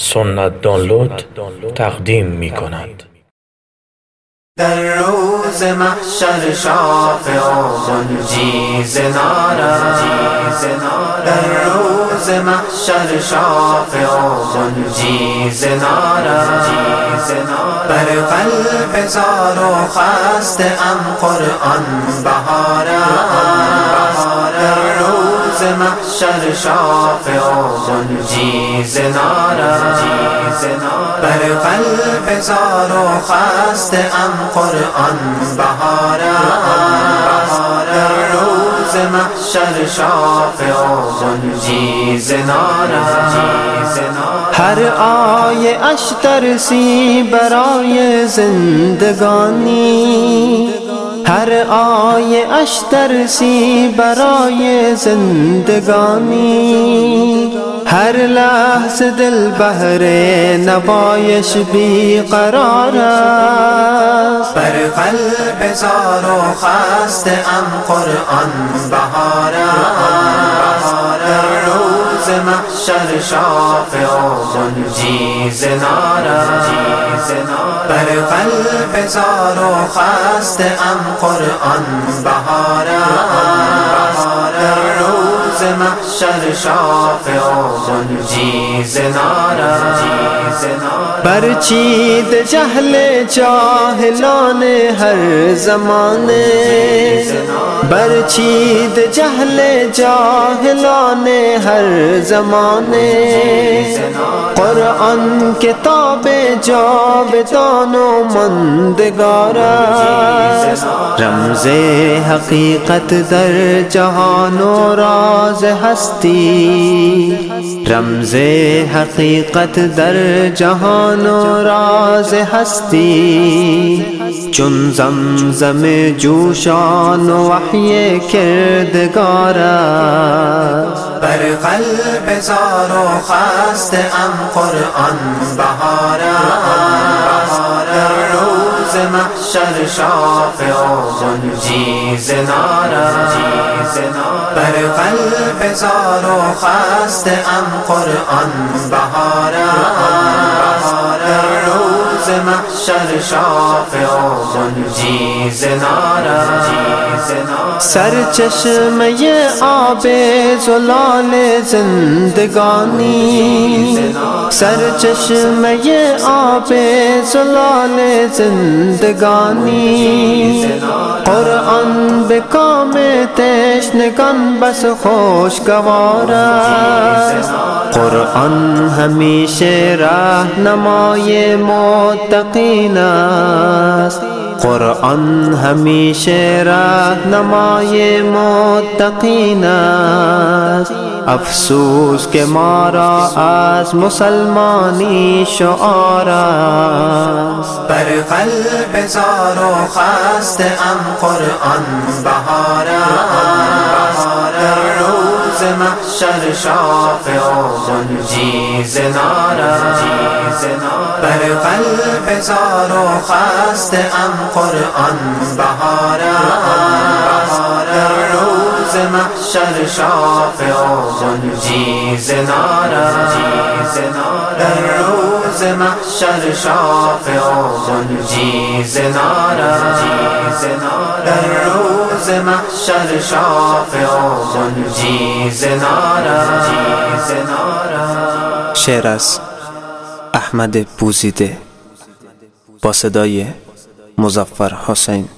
سنت دانلود تقدیم می کند در روز محشر شافع و منجیز نارد در روز محشر شافع و منجیز نارد بر قلب زار و خست ام قرآن بهارد در روز محشر شافع و منجیز نارد بر قلب زار و خست ام قرآن بهارد در روز محشر شافع و منجیز نارد هر آیه اش درسی برای زندگانی. هر آیه اش درسی برای زندگانی. هر لحظه دل بهر نبایش بی قرار است. بر قلب زار و خست ام قرآن بهار در روز شر شاف منجیز نارا، پر قلب زارو خست ام قرآن بہارا در روز محشر شافع منجیز نارا برچید جہل چاہلان ہر زمانے برچید جہل جاہلان ہر زمانے۔ قرآن کتاب جاویدان و مندگارہ۔ رمز حقیقت در جهان و راز هستی. رمز حقیقت در جهان و راز هستی. چون زمزم جوشان و وحی کردگار بر قلب زار و خست ام قرآن بهار روز محشر شافع و منجیز نارد بر قلب زار و خست ام قرآن بهار در روز محشر شافع و منجیز نارد سرچشمه آب زلال زندگانی. سر چشم یہ آپ سلال زندگانی قرآن بکام تیشنگن بس خوش گوارا قرآن ہمیشہ راہ نمائے موتقین است قرآن همیشه رهنمای متقین است. افسوس که ما را از مسلمانی شعار است. بر قلب زار و خست ام قرآن بهار روز محشر شافع و منجیز نارد بر قلب زار و خست ام قرآن بهار در روز محشر شافع و منجیز نارد در روز محشر شافع و منجیز نارد در روز محشر شافع و منجیز نارد شعر از احمد بوزیده با صدای مزفر حسین.